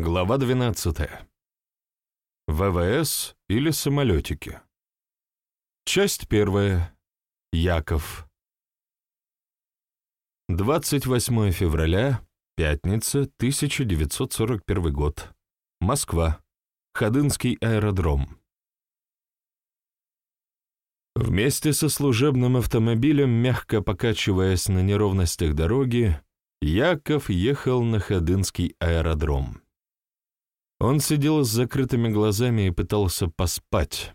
Глава 12. ВВС или самолетики. Часть первая. Яков. 28 февраля, пятница, 1941 год. Москва. Ходынский аэродром. Вместе со служебным автомобилем, мягко покачиваясь на неровностях дороги, Яков ехал на Ходынский аэродром. Он сидел с закрытыми глазами и пытался поспать,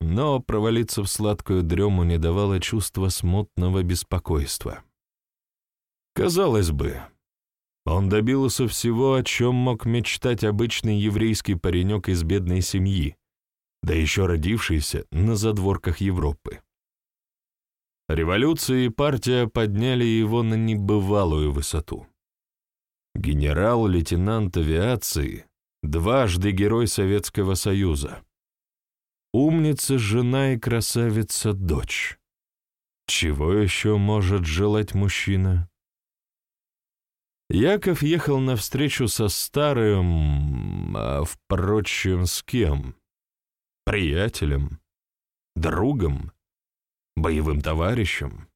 но провалиться в сладкую дрему не давало чувство смутного беспокойства. Казалось бы, он добился всего, о чем мог мечтать обычный еврейский паренек из бедной семьи, да еще родившийся на задворках Европы. Революция и партия подняли его на небывалую высоту. Генерал-лейтенант авиации, дважды Герой Советского Союза. Умница жена и красавица дочь. Чего еще может желать мужчина? Яков ехал навстречу со старым, а, впрочем, с кем? Приятелем, другом, боевым товарищем.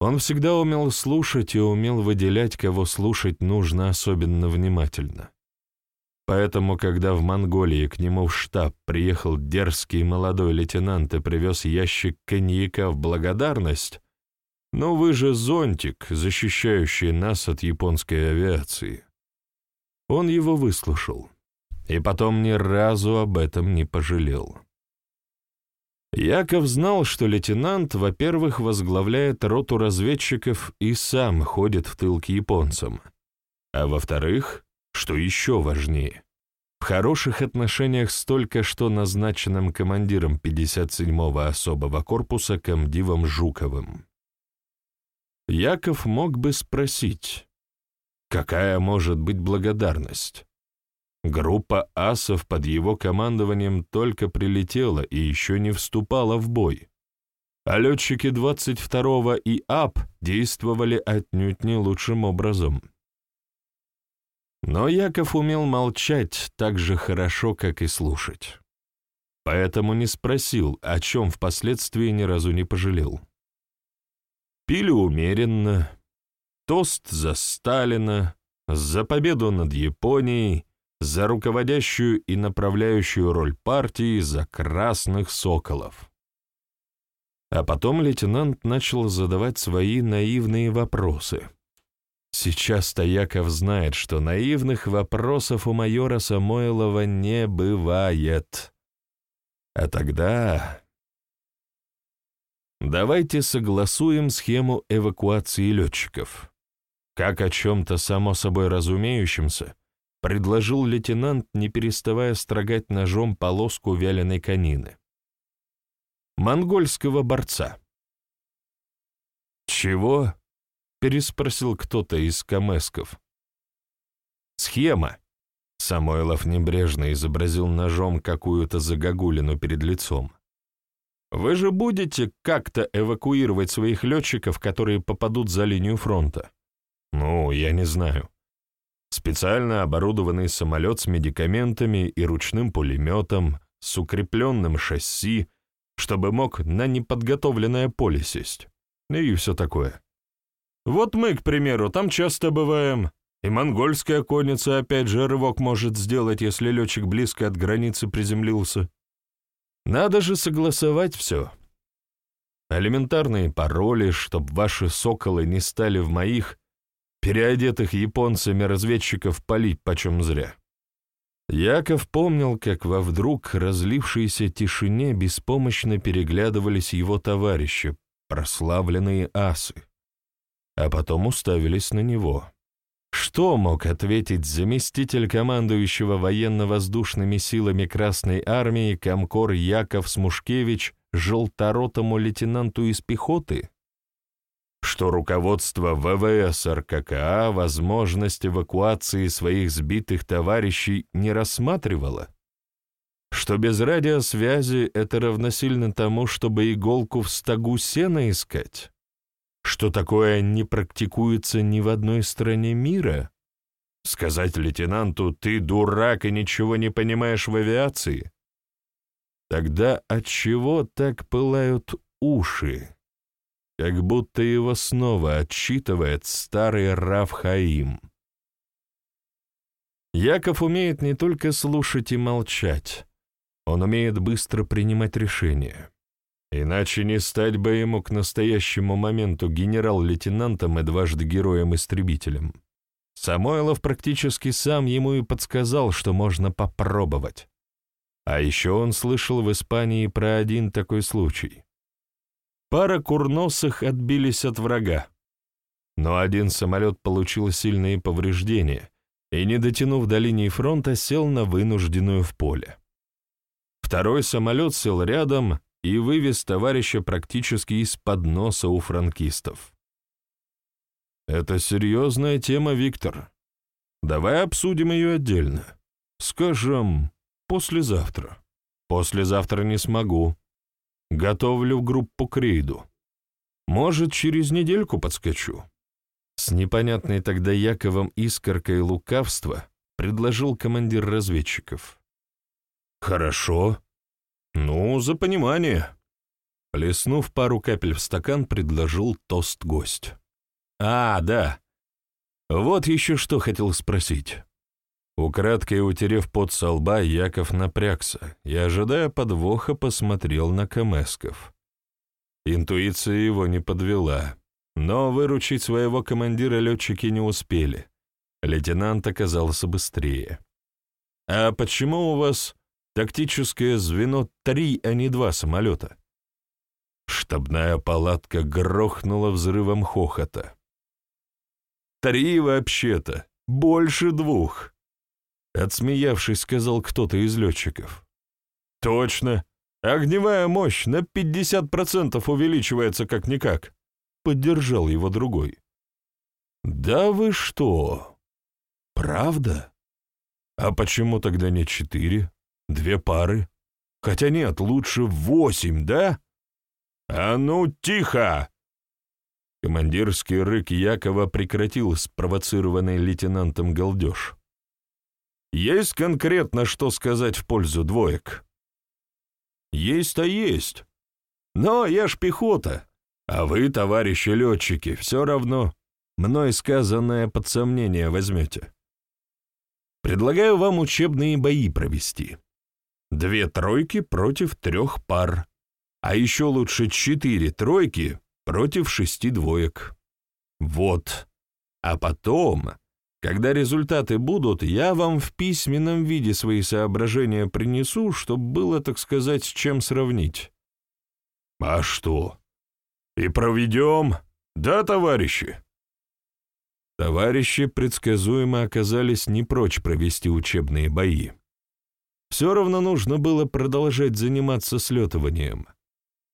Он всегда умел слушать и умел выделять, кого слушать нужно особенно внимательно. Поэтому, когда в Монголии к нему в штаб приехал дерзкий молодой лейтенант и привез ящик коньяка в благодарность, «Ну вы же зонтик, защищающий нас от японской авиации». Он его выслушал, и потом ни разу об этом не пожалел. Яков знал, что лейтенант, во-первых, возглавляет роту разведчиков и сам ходит в тыл к японцам, а во-вторых, что еще важнее, в хороших отношениях с только что назначенным командиром 57-го особого корпуса комдивом Жуковым. Яков мог бы спросить, какая может быть благодарность? Группа асов под его командованием только прилетела и еще не вступала в бой, а летчики 22-го и АП действовали отнюдь не лучшим образом. Но Яков умел молчать так же хорошо, как и слушать. Поэтому не спросил, о чем впоследствии ни разу не пожалел. Пили умеренно, тост за Сталина, за победу над Японией, за руководящую и направляющую роль партии, за красных соколов. А потом лейтенант начал задавать свои наивные вопросы — Сейчас-то Яков знает, что наивных вопросов у майора Самойлова не бывает. А тогда... Давайте согласуем схему эвакуации летчиков. Как о чем-то само собой разумеющемся, предложил лейтенант, не переставая строгать ножом полоску вяленой конины. Монгольского борца. Чего? Переспросил кто-то из камесков. «Схема!» Самойлов небрежно изобразил ножом какую-то загогулину перед лицом. «Вы же будете как-то эвакуировать своих летчиков, которые попадут за линию фронта?» «Ну, я не знаю. Специально оборудованный самолет с медикаментами и ручным пулеметом, с укрепленным шасси, чтобы мог на неподготовленное поле сесть. И все такое. Вот мы, к примеру, там часто бываем, и монгольская конница опять же рывок может сделать, если летчик близко от границы приземлился. Надо же согласовать все. Элементарные пароли, чтоб ваши соколы не стали в моих, переодетых японцами разведчиков палить почем зря. Яков помнил, как во вдруг разлившейся тишине беспомощно переглядывались его товарищи, прославленные асы а потом уставились на него. Что мог ответить заместитель командующего военно-воздушными силами Красной Армии Комкор Яков Смушкевич желторотому лейтенанту из пехоты? Что руководство ВВС РККА возможность эвакуации своих сбитых товарищей не рассматривало? Что без радиосвязи это равносильно тому, чтобы иголку в стогу сена искать? Что такое не практикуется ни в одной стране мира? Сказать лейтенанту «ты дурак и ничего не понимаешь в авиации»? Тогда отчего так пылают уши? Как будто его снова отчитывает старый Раф Хаим. Яков умеет не только слушать и молчать, он умеет быстро принимать решения. Иначе не стать бы ему к настоящему моменту генерал-лейтенантом и дважды героем-истребителем. Самойлов практически сам ему и подсказал, что можно попробовать. А еще он слышал в Испании про один такой случай. Пара курносых отбились от врага, но один самолет получил сильные повреждения и, не дотянув до линии фронта, сел на вынужденную в поле. Второй самолет сел рядом и вывез товарища практически из-под носа у франкистов. «Это серьезная тема, Виктор. Давай обсудим ее отдельно. Скажем, послезавтра. Послезавтра не смогу. Готовлю группу к рейду. Может, через недельку подскочу». С непонятной тогда Яковом искоркой лукавства предложил командир разведчиков. «Хорошо. Ну, за понимание». Плеснув пару капель в стакан, предложил тост гость. «А, да. Вот еще что хотел спросить». Украдкой утерев пот со лба, Яков напрягся и, ожидая подвоха, посмотрел на Камесков. Интуиция его не подвела, но выручить своего командира летчики не успели. Лейтенант оказался быстрее. «А почему у вас тактическое звено три, а не два самолета?» Штабная палатка грохнула взрывом хохота. «Три вообще-то, больше двух!» Отсмеявшись, сказал кто-то из летчиков. «Точно! Огневая мощь на 50% увеличивается как-никак!» Поддержал его другой. «Да вы что? Правда? А почему тогда не четыре? Две пары? Хотя нет, лучше восемь, да? А ну, тихо!» Командирский рык Якова прекратил спровоцированный лейтенантом галдеж. «Есть конкретно что сказать в пользу двоек?» «Есть-то есть. Но я ж пехота, а вы, товарищи летчики, все равно мной сказанное под сомнение возьмете. Предлагаю вам учебные бои провести. Две тройки против трех пар, а еще лучше четыре тройки против шести двоек. Вот. А потом, когда результаты будут, я вам в письменном виде свои соображения принесу, чтобы было, так сказать, с чем сравнить. А что? И проведем, да, товарищи?» Товарищи предсказуемо оказались не прочь провести учебные бои. Все равно нужно было продолжать заниматься слетыванием.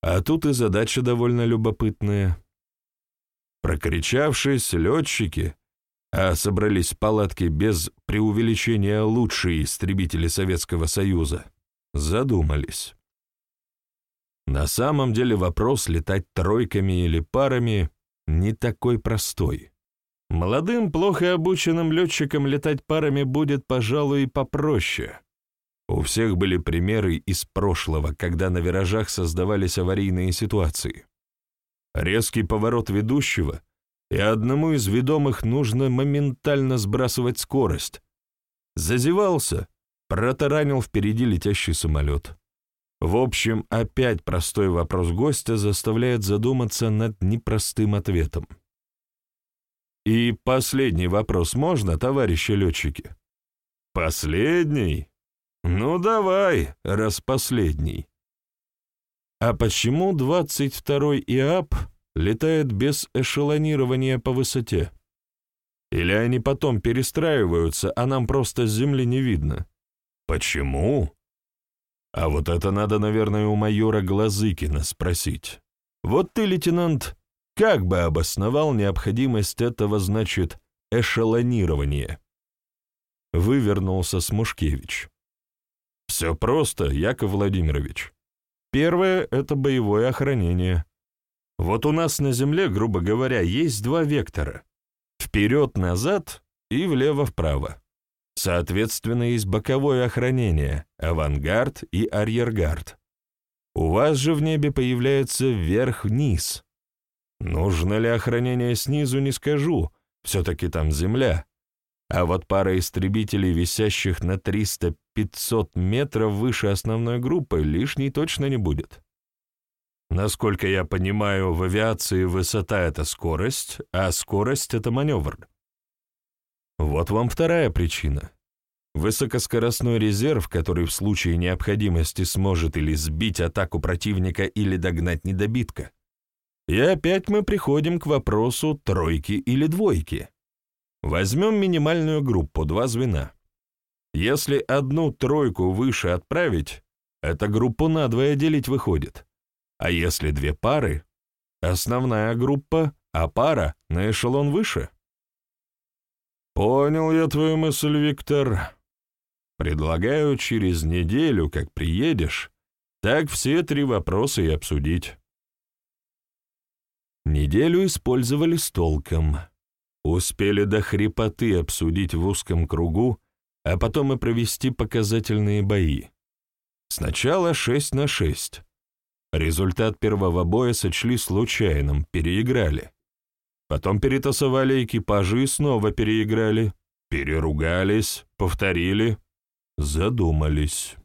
А тут и задача довольно любопытная. Прокричавшись, летчики, а собрались в палатке без преувеличения лучшие истребители Советского Союза, задумались. На самом деле вопрос летать тройками или парами не такой простой. Молодым, плохо обученным летчикам летать парами будет, пожалуй, попроще. У всех были примеры из прошлого, когда на виражах создавались аварийные ситуации. Резкий поворот ведущего, и одному из ведомых нужно моментально сбрасывать скорость. Зазевался, протаранил впереди летящий самолет. В общем, опять простой вопрос гостя заставляет задуматься над непростым ответом. И последний вопрос можно, товарищи летчики? Последний? Ну давай, раз последний. А почему 22-й ИАП летает без эшелонирования по высоте? Или они потом перестраиваются, а нам просто с земли не видно? Почему? А вот это надо, наверное, у майора Глазыкина спросить. Вот ты, лейтенант, как бы обосновал необходимость этого, значит, эшелонирования? Вывернулся Смушкевич. Все просто, Яков Владимирович. Первое — это боевое охранение. Вот у нас на Земле, грубо говоря, есть два вектора. Вперед-назад и влево-вправо. Соответственно, есть боковое охранение, авангард и арьергард. У вас же в небе появляется вверх-вниз. Нужно ли охранение снизу, не скажу, все-таки там земля. А вот пара истребителей, висящих на 300-500 метров выше основной группы, лишней точно не будет. Насколько я понимаю, в авиации высота — это скорость, а скорость — это маневр. Вот вам вторая причина. Высокоскоростной резерв, который в случае необходимости сможет или сбить атаку противника, или догнать недобитка. И опять мы приходим к вопросу тройки или двойки. Возьмем минимальную группу, два звена. Если одну тройку выше отправить, эта группу надвое делить выходит. А если две пары, основная группа, а пара на эшелон выше? Понял я твою мысль, Виктор. Предлагаю через неделю, как приедешь, так все три вопроса и обсудить. Неделю использовали с толком. Успели до хрипоты обсудить в узком кругу, а потом и провести показательные бои. Сначала шесть на шесть. Результат первого боя сочли случайным, переиграли. Потом перетасовали экипажи и снова переиграли. Переругались, повторили, задумались.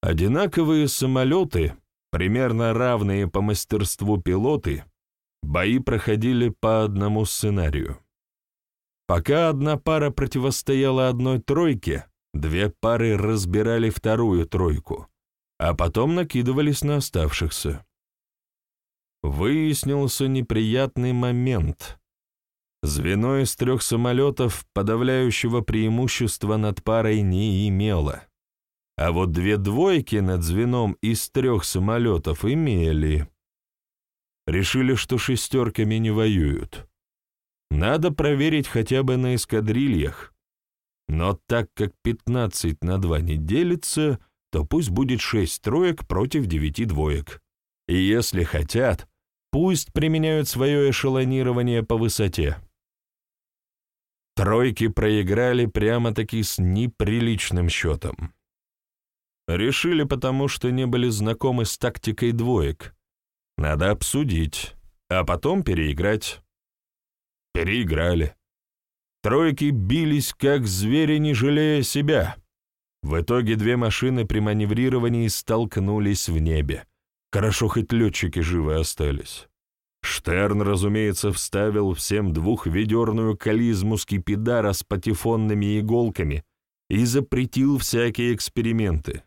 Одинаковые самолеты, примерно равные по мастерству пилоты, бои проходили по одному сценарию. Пока одна пара противостояла одной тройке, две пары разбирали вторую тройку а потом накидывались на оставшихся. Выяснился неприятный момент. Звено из трех самолетов подавляющего преимущества над парой не имело, а вот две двойки над звеном из трех самолетов имели. Решили, что шестерками не воюют. Надо проверить хотя бы на эскадрильях. Но так как 15 на 2 не делится, то пусть будет шесть троек против девяти двоек. И если хотят, пусть применяют свое эшелонирование по высоте. Тройки проиграли прямо-таки с неприличным счетом. Решили потому, что не были знакомы с тактикой двоек. Надо обсудить, а потом переиграть. Переиграли. Тройки бились, как звери, не жалея себя. В итоге две машины при маневрировании столкнулись в небе. Хорошо, хоть летчики живы остались. Штерн, разумеется, вставил всем двухведерную кализму скипидара с патефонными иголками и запретил всякие эксперименты.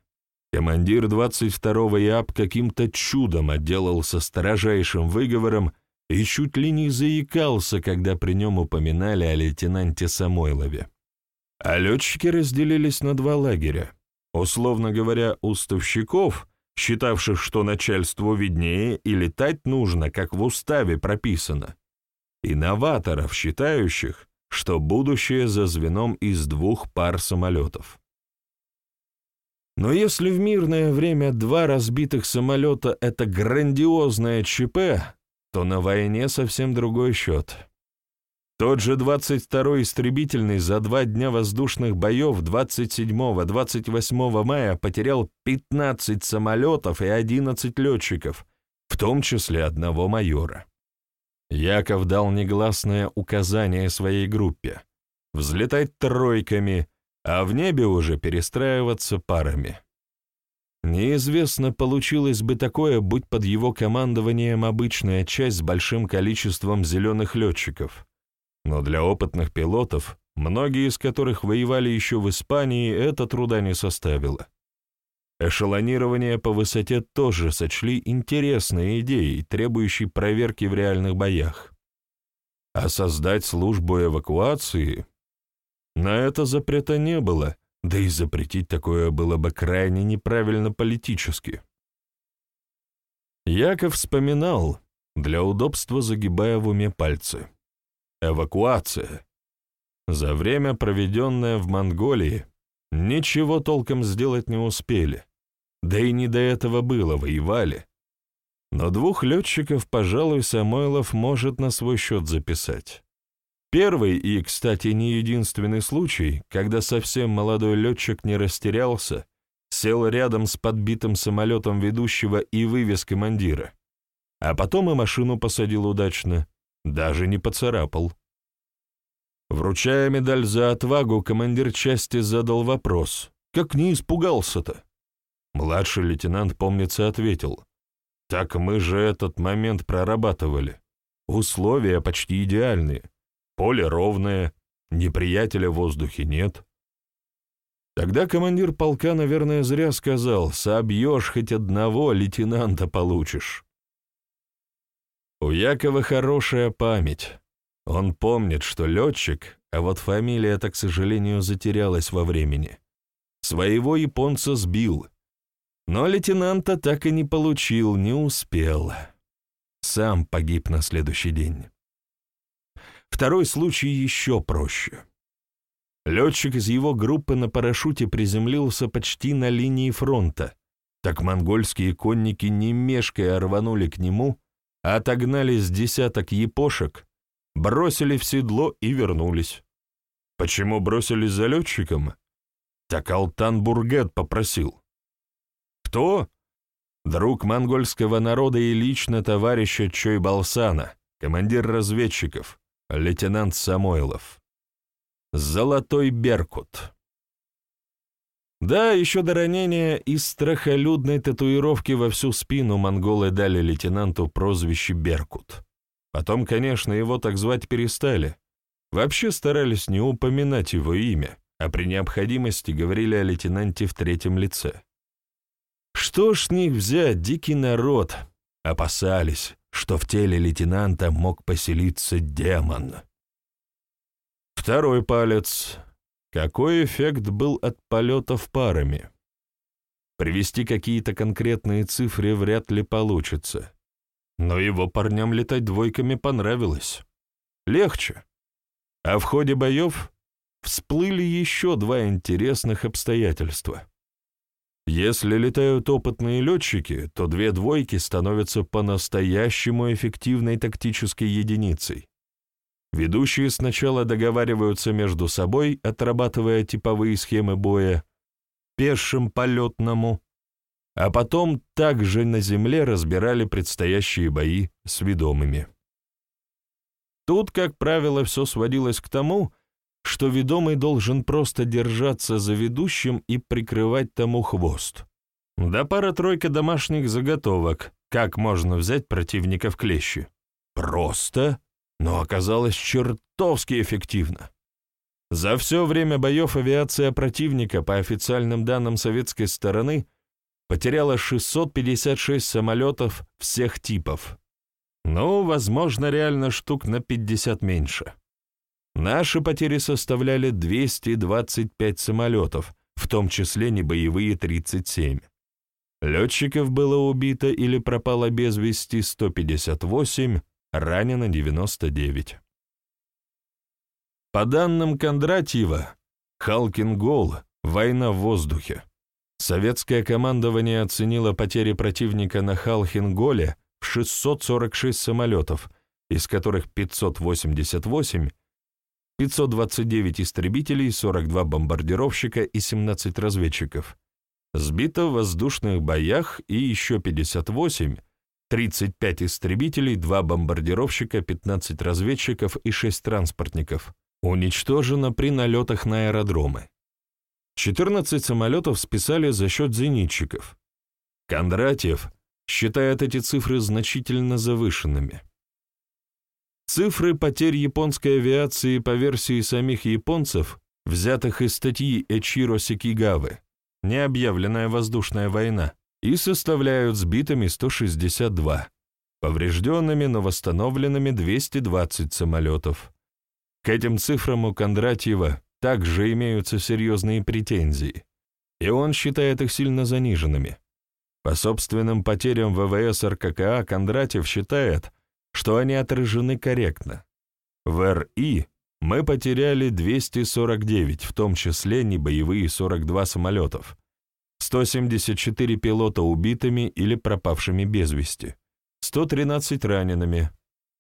Командир 22-го ЯП каким-то чудом отделался строжайшим выговором и чуть ли не заикался, когда при нем упоминали о лейтенанте Самойлове. А летчики разделились на два лагеря. Условно говоря, уставщиков, считавших, что начальству виднее и летать нужно, как в уставе прописано, и новаторов, считающих, что будущее за звеном из двух пар самолетов. Но если в мирное время два разбитых самолета — это грандиозное ЧП, то на войне совсем другой счет. Тот же 22-й истребительный за два дня воздушных боев 27-28 мая потерял 15 самолетов и 11 летчиков, в том числе одного майора. Яков дал негласное указание своей группе — взлетать тройками, а в небе уже перестраиваться парами. Неизвестно, получилось бы такое, будь под его командованием обычная часть с большим количеством зеленых летчиков — но для опытных пилотов, многие из которых воевали еще в Испании, это труда не составило. Эшелонирование по высоте тоже сочли интересной идеей, требующей проверки в реальных боях. А создать службу эвакуации? На это запрета не было, да и запретить такое было бы крайне неправильно политически. Яков вспоминал, для удобства загибая в уме пальцы. Эвакуация. За время, проведенное в Монголии, ничего толком сделать не успели. Да и не до этого было, воевали. Но двух летчиков, пожалуй, Самойлов может на свой счет записать. Первый и, кстати, не единственный случай, когда совсем молодой летчик не растерялся, сел рядом с подбитым самолетом ведущего и вывез командира, а потом и машину посадил удачно, даже не поцарапал. Вручая медаль за отвагу, командир части задал вопрос, как не испугался-то? Младший лейтенант, помнится, ответил, так мы же этот момент прорабатывали. Условия почти идеальные. Поле ровное, неприятеля в воздухе нет. Тогда командир полка, наверное, зря сказал, собьешь хоть одного, лейтенанта получишь. У Якова хорошая память. Он помнит, что летчик, а вот фамилия-то, к сожалению, затерялась во времени. Своего японца сбил. Но лейтенанта так и не получил, не успел. Сам погиб на следующий день. Второй случай еще проще. Летчик из его группы на парашюте приземлился почти на линии фронта, так монгольские конники не мешкая рванули к нему, отогнали с десяток япошек, бросили в седло и вернулись. Почему бросились за летчиком? Так Алтан Бургет попросил. Кто? Друг монгольского народа и лично товарища Чой Балсана, командир разведчиков лейтенант Самойлов. Золотой Беркут. Да, еще до ранения из страхолюдной татуировки во всю спину монголы дали лейтенанту прозвище Беркут. Потом, конечно, его так звать перестали. Вообще старались не упоминать его имя, а при необходимости говорили о лейтенанте в третьем лице. Что ж них взять, дикий народ? Опасались что в теле лейтенанта мог поселиться демон. Второй палец. Какой эффект был от полетов парами? Привести какие-то конкретные цифры вряд ли получится. Но его парням летать двойками понравилось. Легче. А в ходе боев всплыли еще два интересных обстоятельства. Если летают опытные летчики, то две двойки становятся по-настоящему эффективной тактической единицей. Ведущие сначала договариваются между собой, отрабатывая типовые схемы боя, пешим полетному, а потом также на земле разбирали предстоящие бои с ведомыми. Тут, как правило, все сводилось к тому, что ведомый должен просто держаться за ведущим и прикрывать тому хвост. Да пара-тройка домашних заготовок, как можно взять противника в клещи. Просто, но оказалось чертовски эффективно. За все время боев авиация противника, по официальным данным советской стороны, потеряла 656 самолетов всех типов. Ну, возможно, реально штук на 50 меньше. Наши потери составляли 225 самолетов, в том числе небоевые 37. Летчиков было убито или пропало без вести 158, ранено 99. По данным Кондратьева, Халкин-Гол — война в воздухе. Советское командование оценило потери противника на Халхинголе в 646 самолетов, из которых 588 529 истребителей, 42 бомбардировщика и 17 разведчиков. Сбито в воздушных боях и еще 58, 35 истребителей, 2 бомбардировщика, 15 разведчиков и 6 транспортников. Уничтожено при налетах на аэродромы. 14 самолетов списали за счет зенитчиков. Кондратьев считает эти цифры значительно завышенными. Цифры потерь японской авиации по версии самих японцев, взятых из статьи Эчиро Сикигавы «Необъявленная воздушная война», и составляют сбитыми 162, поврежденными, но восстановленными 220 самолетов. К этим цифрам у Кондратьева также имеются серьезные претензии, и он считает их сильно заниженными. По собственным потерям ВВС РККА Кондратьев считает, что они отражены корректно. В РИ мы потеряли 249, в том числе небоевые 42 самолетов, 174 пилота убитыми или пропавшими без вести, 113 ранеными,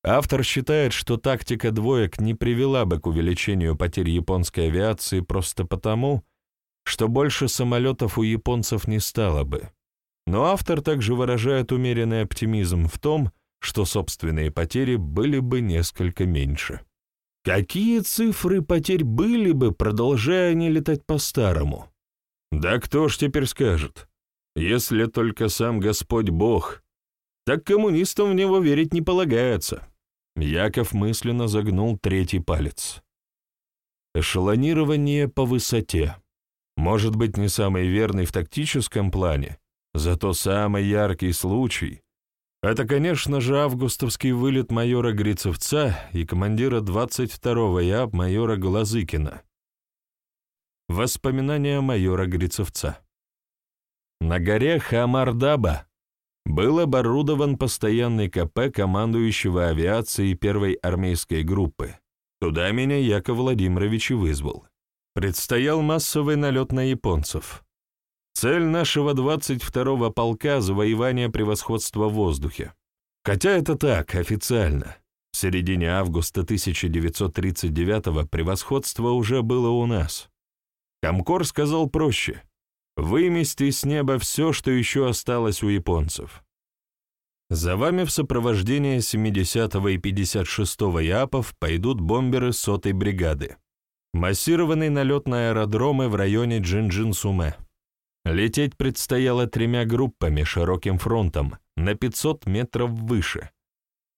Автор считает, что тактика двоек не привела бы к увеличению потерь японской авиации просто потому, что больше самолетов у японцев не стало бы. Но автор также выражает умеренный оптимизм в том, что собственные потери были бы несколько меньше. Какие цифры потерь были бы, продолжая они летать по-старому? Да кто ж теперь скажет? Если только сам Господь Бог. Так коммунистам в него верить не полагается. Яков мысленно загнул третий палец. Эшелонирование по высоте. Может быть, не самый верный в тактическом плане, зато самый яркий случай — это, конечно же, августовский вылет майора Грицевца и командира 22-го ЯП майора Глазыкина. Воспоминания майора Грицевца. На горе Хамардаба был оборудован постоянный КП командующего авиацией первой армейской группы. Туда меня Яков Владимирович и вызвал. Предстоял массовый налет на японцев. Цель нашего 22-го полка — завоевание превосходства в воздухе. Хотя это так, официально. В середине августа 1939-го превосходство уже было у нас. Комкор сказал проще — вымести с неба все, что еще осталось у японцев. За вами в сопровождении 70-го и 56-го ЯПов пойдут бомберы сотой бригады. Массированный налет на аэродромы в районе Джинджин-Суме. Лететь предстояло тремя группами широким фронтом на 500 метров выше.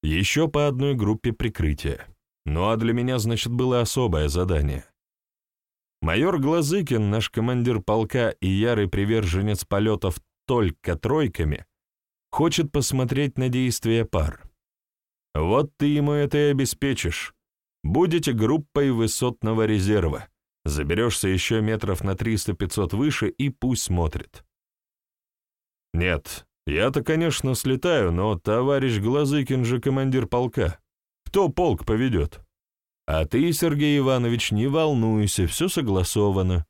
Еще по одной группе прикрытия. Ну а для меня, значит, было особое задание. Майор Глазыкин, наш командир полка и ярый приверженец полетов только тройками, хочет посмотреть на действия пар. Вот ты ему это и обеспечишь. Будете группой высотного резерва. Заберешься еще метров на 300-500 выше и пусть смотрит. Нет, я-то, конечно, слетаю, но товарищ Глазыкин же командир полка. Кто полк поведет? А ты, Сергей Иванович, не волнуйся, все согласовано.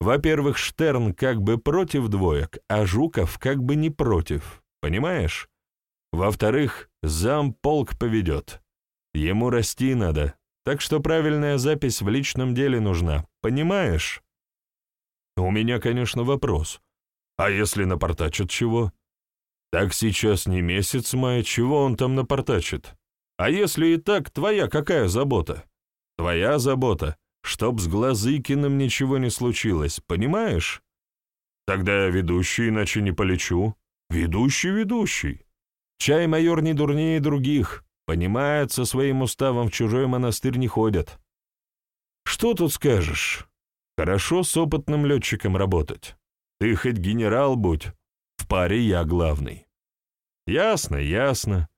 Во-первых, Штерн как бы против двоек, а Жуков как бы не против, понимаешь? Во-вторых, зам полк поведет. Ему расти надо, так что правильная запись в личном деле нужна, понимаешь? У меня, конечно, вопрос. А если напортачит чего? Так сейчас не месяц мая, чего он там напортачит? А если и так, твоя какая забота? Твоя забота, чтоб с Глазыкиным ничего не случилось, понимаешь? Тогда я ведущий, иначе не полечу. Ведущий, ведущий. Чай майор не дурнее других. Понимают, со своим уставом в чужой монастырь не ходят. Что тут скажешь? Хорошо с опытным летчиком работать. Ты хоть генерал будь, в паре я главный. Ясно, ясно.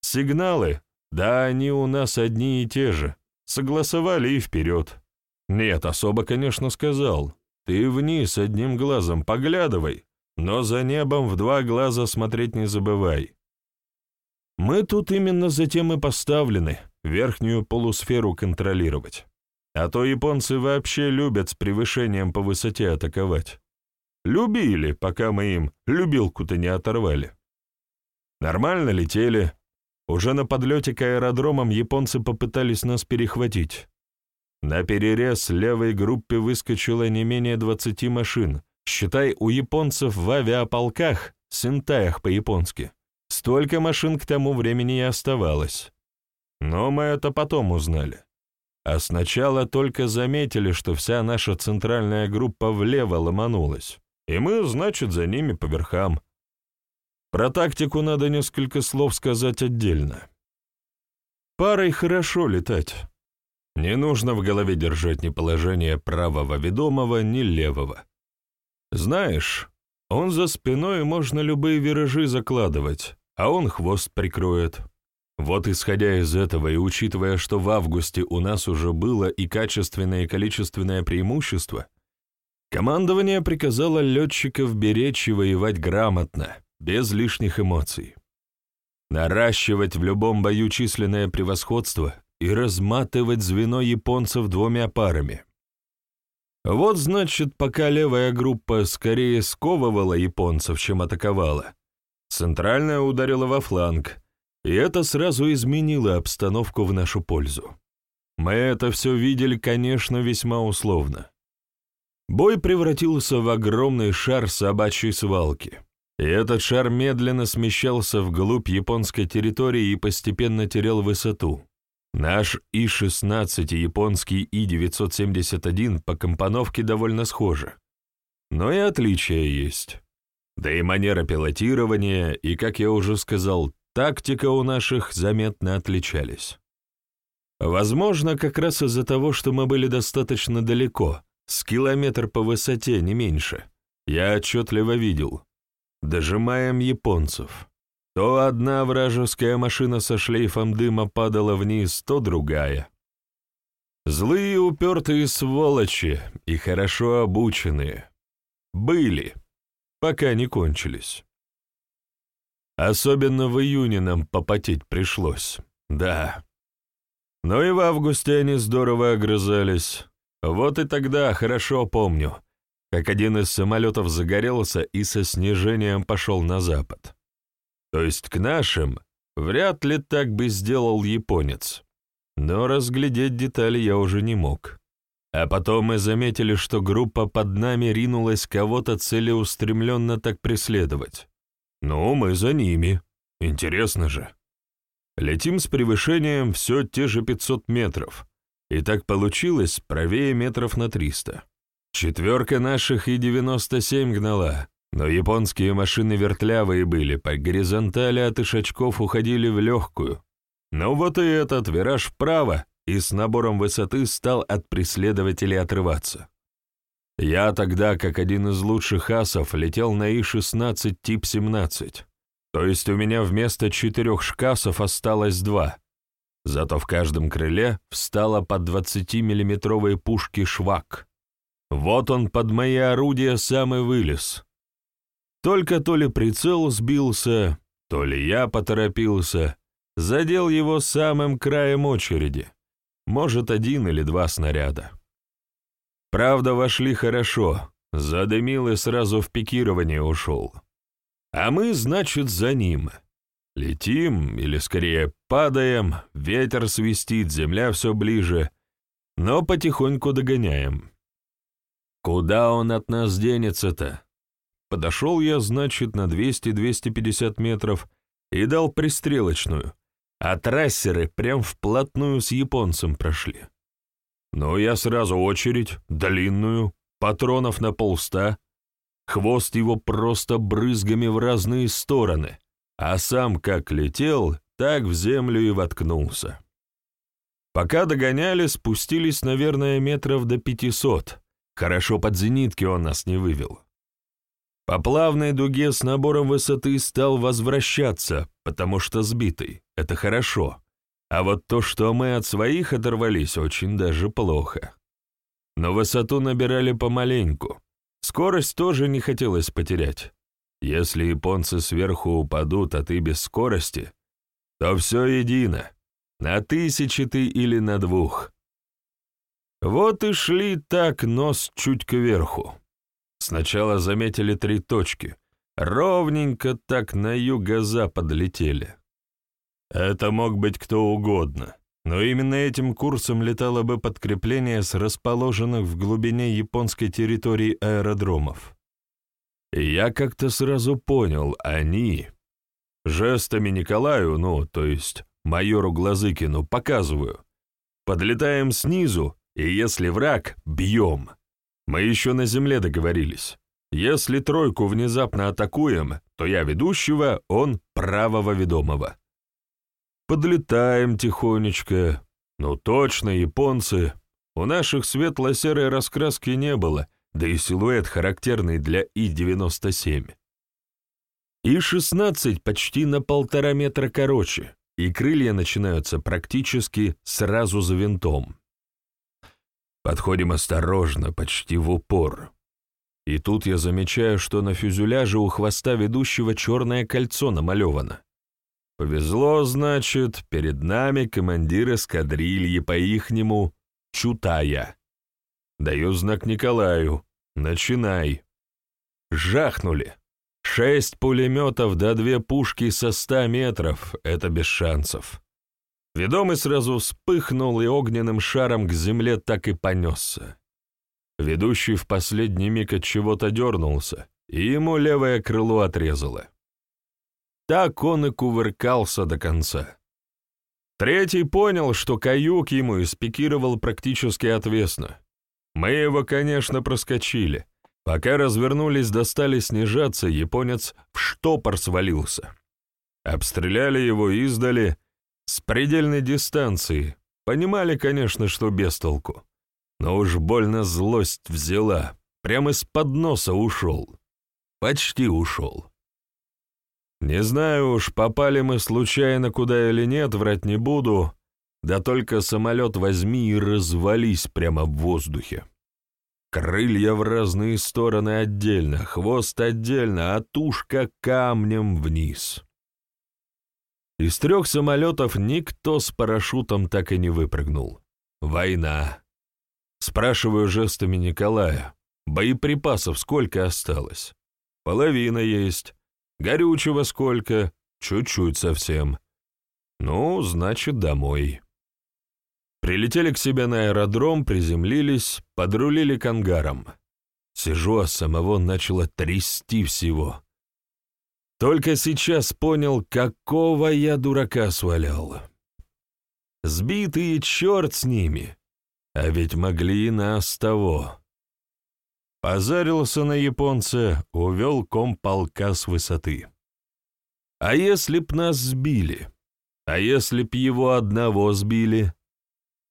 Сигналы, да они у нас одни и те же. Согласовали и вперед. Нет, особо, конечно, сказал. Ты вниз одним глазом поглядывай, но за небом в два глаза смотреть не забывай. Мы тут именно за тем и поставлены, верхнюю полусферу контролировать. А то японцы вообще любят с превышением по высоте атаковать. Любили, пока мы им любилку-то не оторвали. Нормально летели. Уже на подлете к аэродромам японцы попытались нас перехватить. На перерез левой группе выскочило не менее 20 машин. Считай, у японцев в авиаполках, синтаях по-японски, Столько машин к тому времени и оставалось. Но мы это потом узнали. А сначала только заметили, что вся наша центральная группа влево ломанулась, и мы, значит, за ними по верхам. Про тактику надо несколько слов сказать отдельно. Парой хорошо летать. Не нужно в голове держать ни положение правого ведомого, ни левого. Знаешь, он за спиной можно любые виражи закладывать, а он хвост прикроет. Вот исходя из этого и учитывая, что в августе у нас уже было и качественное, и количественное преимущество, командование приказало летчиков беречь и воевать грамотно, без лишних эмоций. Наращивать в любом бою численное превосходство и разматывать звено японцев двумя парами. Вот значит, пока левая группа скорее сковывала японцев, чем атаковала, Центральная ударила во фланг, и это сразу изменило обстановку в нашу пользу. Мы это все видели, конечно, весьма условно. Бой превратился в огромный шар собачьей свалки, и этот шар медленно смещался вглубь японской территории и постепенно терял высоту. Наш И-16 и японский И-971 по компоновке довольно схожи, но и отличия есть. Да и манера пилотирования, и, как я уже сказал, тактика у наших заметно отличались. Возможно, как раз из-за того, что мы были достаточно далеко, с километр по высоте, не меньше, я отчетливо видел. Дожимаем японцев. То одна вражеская машина со шлейфом дыма падала вниз, то другая. Злые упертые сволочи и хорошо обученные. Были пока не кончились. Особенно в июне нам попотеть пришлось, да. Но и в августе они здорово огрызались. Вот и тогда хорошо помню, как один из самолетов загорелся и со снижением пошел на запад. То есть к нашим вряд ли так бы сделал японец. Но разглядеть детали я уже не мог. А потом мы заметили, что группа под нами ринулась кого-то целеустремленно так преследовать. Ну, мы за ними. Интересно же. Летим с превышением все те же 500 метров. И так получилось правее метров на 300. Четверка наших и 97 гнала, но японские машины вертлявые были, по горизонтали от ишачков уходили в легкую. Ну вот и этот вираж вправо, и с набором высоты стал от преследователей отрываться. Я тогда, как один из лучших асов, летел на И-16 тип 17, то есть у меня вместо четырех шкасов осталось два, зато в каждом крыле встало по 20-миллиметровой пушки «Швак». Вот он под мои орудия сам и вылез. Только то ли прицел сбился, то ли я поторопился, задел его самым краем очереди — может, один или два снаряда. Правда, вошли хорошо, задымил и сразу в пикирование ушел. А мы, значит, за ним. Летим, или скорее падаем, ветер свистит, земля все ближе, но потихоньку догоняем. Куда он от нас денется-то? Подошел я, значит, на 200-250 метров и дал пристрелочную, а трассеры прям вплотную с японцем прошли. Ну, я сразу очередь, длинную, патронов на полста, хвост его просто брызгами в разные стороны, а сам как летел, так в землю и воткнулся. Пока догоняли, спустились, наверное, метров до пятисот. Хорошо под зенитки он нас не вывел. По плавной дуге с набором высоты стал возвращаться, потому что сбитый. Это хорошо. А вот то, что мы от своих оторвались, очень даже плохо. Но высоту набирали помаленьку. Скорость тоже не хотелось потерять. Если японцы сверху упадут, а ты без скорости, то все едино. На тысячи ты или на двух. Вот и шли так, нос чуть кверху. Сначала заметили три точки. Ровненько так на юго-запад летели. Это мог быть кто угодно, но именно этим курсом летало бы подкрепление с расположенных в глубине японской территории аэродромов. И я как-то сразу понял, они... Жестами Николаю, ну, то есть майору Глазыкину, показываю. Подлетаем снизу, и если враг, бьем. Мы еще на земле договорились. Если тройку внезапно атакуем, то я ведущего, он правого ведомого. Подлетаем тихонечко. Ну точно, японцы. У наших светло-серой раскраски не было, да и силуэт характерный для И-97. И-16 почти на полтора метра короче, и крылья начинаются практически сразу за винтом. Подходим осторожно, почти в упор. И тут я замечаю, что на фюзеляже у хвоста ведущего черное кольцо намалевано. Повезло, значит, перед нами командир эскадрильи по-ихнему Чутая. Даю знак Николаю. Начинай. Жахнули. Шесть пулеметов до две пушки со ста метров — это без шансов. Ведомый сразу вспыхнул и огненным шаром к земле так и понесся. Ведущий в последний миг от чего-то дернулся, и ему левое крыло отрезало. Так он и кувыркался до конца. Третий понял, что каюк ему испикировал практически отвесно. Мы его, конечно, проскочили. Пока развернулись, достали снижаться, японец в штопор свалился. Обстреляли его издали, с предельной дистанции. Понимали, конечно, что без толку. Но уж больно злость взяла. Прямо из-под носа ушел. Почти ушел. Не знаю уж, попали мы случайно куда или нет, врать не буду, да только самолет возьми и развались прямо в воздухе. Крылья в разные стороны отдельно, хвост отдельно, а тушка камнем вниз. Из трех самолетов никто с парашютом так и не выпрыгнул. Война. Спрашиваю жестами Николая. Боеприпасов сколько осталось? Половина есть. Горючего сколько? Чуть-чуть совсем. Ну, значит, домой. Прилетели к себе на аэродром, приземлились, подрулили к ангарам. Сижу, а самого начало трясти всего. Только сейчас понял, какого я дурака свалял. Сбитые черт с ними, а ведь могли нас того. Позарился на японца, увел комполка с высоты. А если б нас сбили? А если б его одного сбили?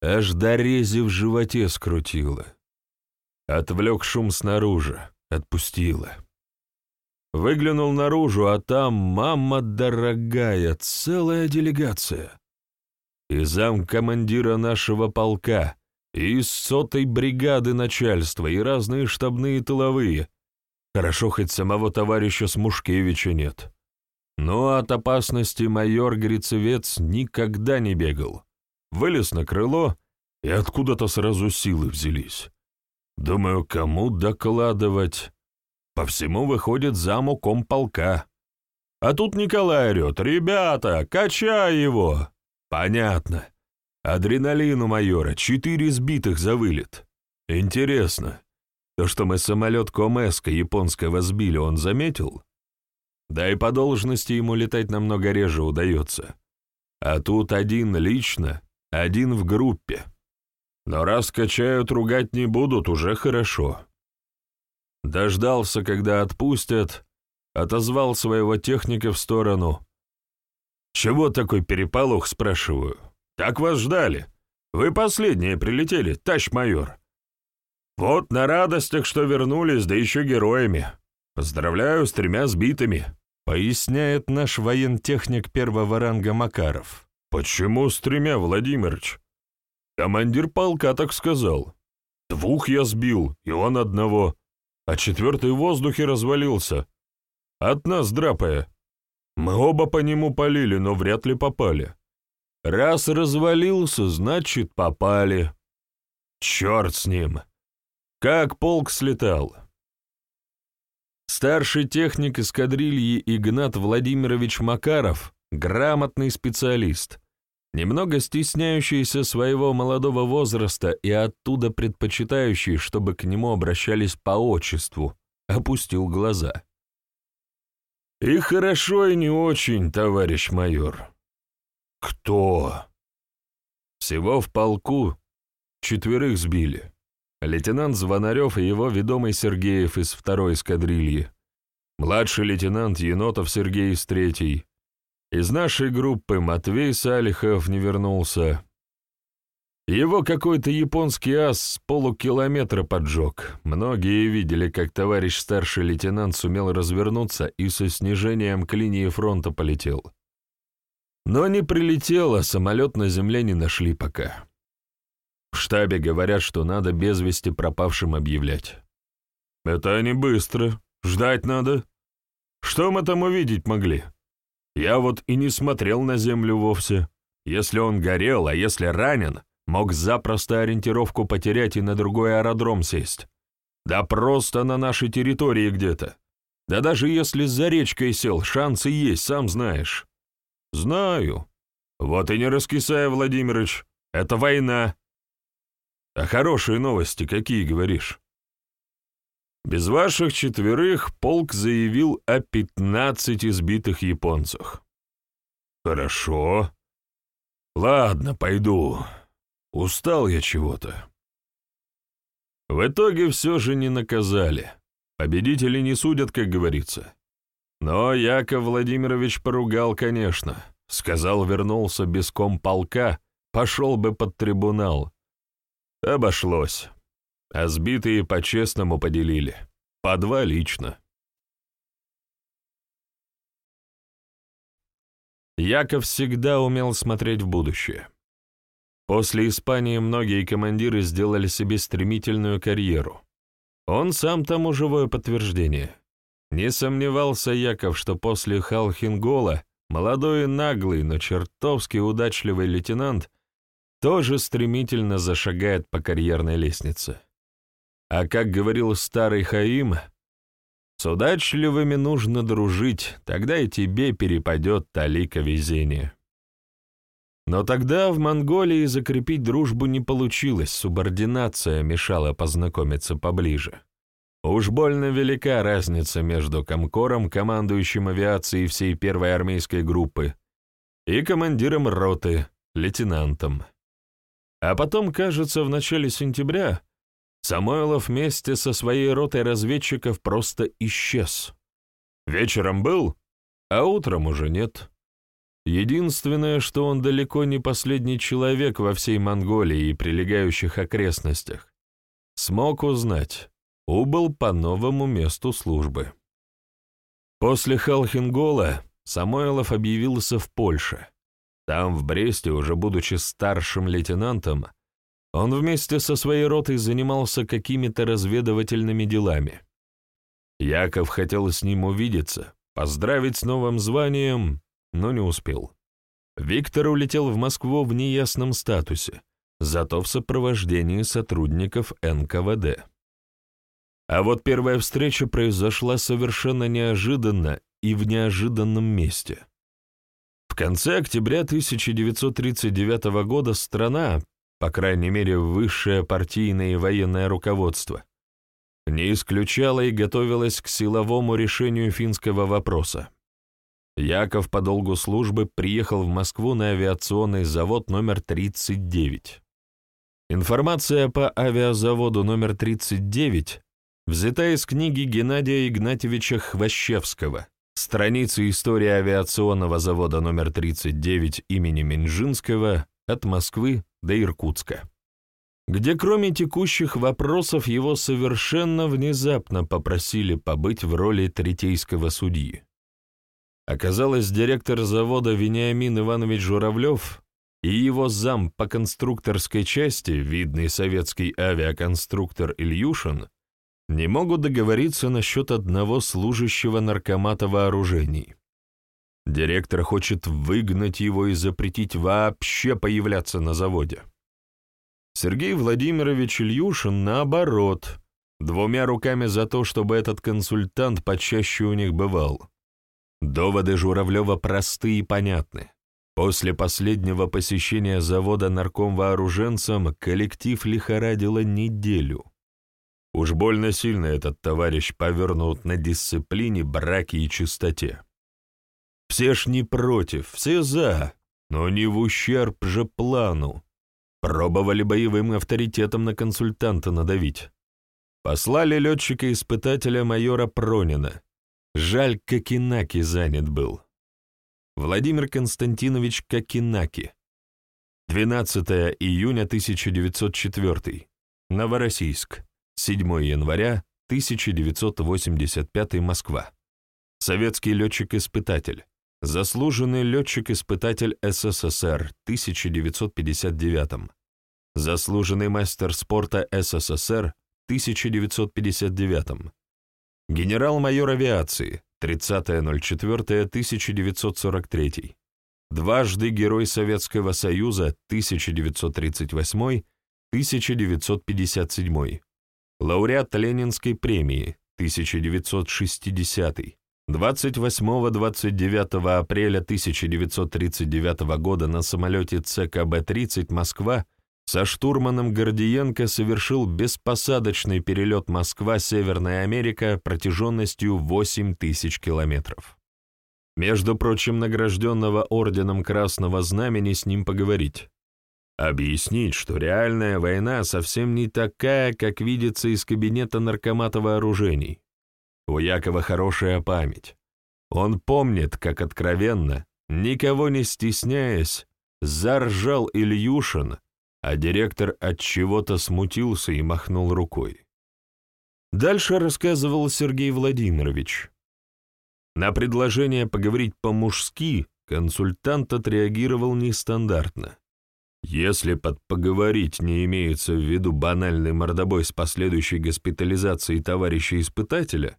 Аж до в животе скрутило. Отвлек шум снаружи, отпустило. Выглянул наружу, а там, мама дорогая, целая делегация. И зам командира нашего полка, и сотой бригады начальства, и разные штабные тыловые. Хорошо, хоть самого товарища Смушкевича нет. Но от опасности майор Грицевец никогда не бегал. Вылез на крыло, и откуда-то сразу силы взялись. Думаю, кому докладывать? По всему выходит заму комполка. А тут Николай орет, «Ребята, качай его!» Понятно. Адреналин у майора, четыре сбитых за вылет. Интересно, то, что мы самолет Комеска японского сбили, он заметил? Да и по должности ему летать намного реже удается. А тут один лично, один в группе. Но раз качают, ругать не будут, уже хорошо. Дождался, когда отпустят, отозвал своего техника в сторону. «Чего такой переполох?» — спрашиваю. Так вас ждали. Вы последние прилетели, тащ майор. Вот на радостях, что вернулись, да еще героями. Поздравляю с тремя сбитыми», — поясняет наш воентехник первого ранга Макаров. «Почему с тремя, Владимирович?» «Командир полка так сказал. Двух я сбил, и он одного, а четвертый в воздухе развалился. От нас драпая. Мы оба по нему полили, но вряд ли попали. Раз развалился, значит, попали. Черт с ним. Как полк слетал. Старший техник эскадрильи Игнат Владимирович Макаров — грамотный специалист, немного стесняющийся своего молодого возраста и оттуда предпочитающий, чтобы к нему обращались по отчеству, опустил глаза. «И хорошо, и не очень, товарищ майор. «Кто?» Всего в полку четверых сбили. Лейтенант Звонарев и его ведомый Сергеев из второй эскадрильи, младший лейтенант Енотов Сергей из третьей. Из нашей группы Матвей Салихов не вернулся. Его какой-то японский ас с полукилометра поджег. Многие видели, как товарищ старший лейтенант сумел развернуться и со снижением к линии фронта полетел. Но не прилетело, самолет на земле не нашли пока. В штабе говорят, что надо без вести пропавшим объявлять. Это они быстро, ждать надо. Что мы там увидеть могли? Я вот и не смотрел на землю вовсе. Если он горел, а если ранен, мог запросто ориентировку потерять и на другой аэродром сесть. Да просто на нашей территории где-то. Да даже если за речкой сел, шансы есть, сам знаешь. Знаю. Вот и не раскисай, Владимирович. Это война. А хорошие новости какие, говоришь? Без ваших четверых полк заявил о пятнадцати избитых японцах. Хорошо. Ладно, пойду. Устал я чего-то. В итоге все же не наказали. Победители не судят, как говорится. Но Яков Владимирович поругал, конечно. Сказал, вернулся без комполка, пошел бы под трибунал. Обошлось. А сбитые по-честному поделили. По два лично. Яков всегда умел смотреть в будущее. После Испании многие командиры сделали себе стремительную карьеру. Он сам тому живое подтверждение. Не сомневался Яков, что после Халхингола молодой и наглый, но чертовски удачливый лейтенант тоже стремительно зашагает по карьерной лестнице. А как говорил старый Хаим, с удачливыми нужно дружить, тогда и тебе перепадет талика везения. Но тогда в Монголии закрепить дружбу не получилось, субординация мешала познакомиться поближе. Уж больно велика разница между комкором, командующим авиацией всей первой армейской группы, и командиром роты, лейтенантом. А потом, кажется, в начале сентября Самойлов вместе со своей ротой разведчиков просто исчез. Вечером был, а утром уже нет. Единственное, что он далеко не последний человек во всей Монголии и прилегающих окрестностях. Смог узнать, убыл по новому месту службы. После Халхингола Самойлов объявился в Польше. Там, в Бресте, уже будучи старшим лейтенантом, он вместе со своей ротой занимался какими-то разведывательными делами. Яков хотел с ним увидеться, поздравить с новым званием, но не успел. Виктор улетел в Москву в неясном статусе, зато в сопровождении сотрудников НКВД. А вот первая встреча произошла совершенно неожиданно и в неожиданном месте. В конце октября 1939 года страна, по крайней мере высшее партийное и военное руководство, не исключала и готовилась к силовому решению финского вопроса. Яков по долгу службы приехал в Москву на авиационный завод номер 39. Информация по авиазаводу номер 39 взята из книги Геннадия Игнатьевича Хвощевского «Страницы истории авиационного завода номер 39 имени Минжинского от Москвы до Иркутска», где кроме текущих вопросов его совершенно внезапно попросили побыть в роли третейского судьи. Оказалось, директор завода Вениамин Иванович Журавлев и его зам по конструкторской части, видный советский авиаконструктор Ильюшин, не могут договориться насчет одного служащего наркомата вооружений. Директор хочет выгнать его и запретить вообще появляться на заводе. Сергей Владимирович Ильюшин, наоборот, двумя руками за то, чтобы этот консультант почаще у них бывал. Доводы Журавлева просты и понятны. После последнего посещения завода наркомвооруженцем коллектив лихорадило неделю. Уж больно сильно этот товарищ повернут на дисциплине, браке и чистоте. Все ж не против, все за, но не в ущерб же плану. Пробовали боевым авторитетом на консультанта надавить. Послали летчика-испытателя майора Пронина — Жаль, Кокинаки занят был. Владимир Константинович Кокинаки. 12 июня 1904. Новороссийск. 7 января 1985 Москва. Советский летчик-испытатель. Заслуженный летчик-испытатель СССР 1959. Заслуженный мастер спорта СССР 1959 Генерал-майор авиации, 30.04.1943. Дважды Герой Советского Союза, 1938-1957. Лауреат Ленинской премии, 1960, 28-29 апреля 1939 года на самолете ЦКБ-30 «Москва» со штурманом Гордиенко совершил беспосадочный перелет Москва-Северная Америка протяженностью 8 тысяч километров. Между прочим, награжденного орденом Красного Знамени с ним поговорить. Объяснить, что реальная война совсем не такая, как видится из кабинета наркомата вооружений. У Якова хорошая память. Он помнит, как откровенно, никого не стесняясь, заржал Ильюшин, а директор от чего-то смутился и махнул рукой. Дальше рассказывал Сергей Владимирович. На предложение поговорить по-мужски консультант отреагировал нестандартно. Если под «поговорить» не имеется в виду банальный мордобой с последующей госпитализацией товарища-испытателя,